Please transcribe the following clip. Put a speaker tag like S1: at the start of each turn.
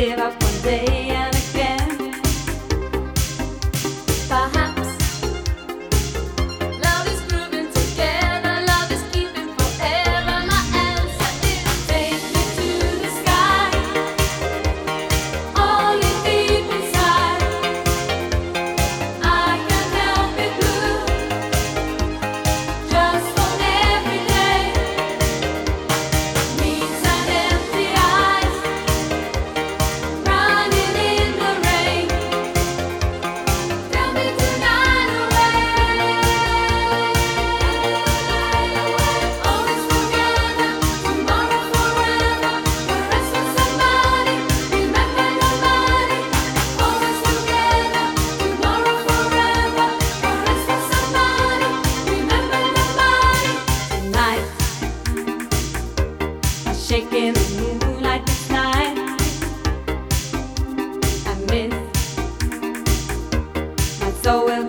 S1: give up one day. So.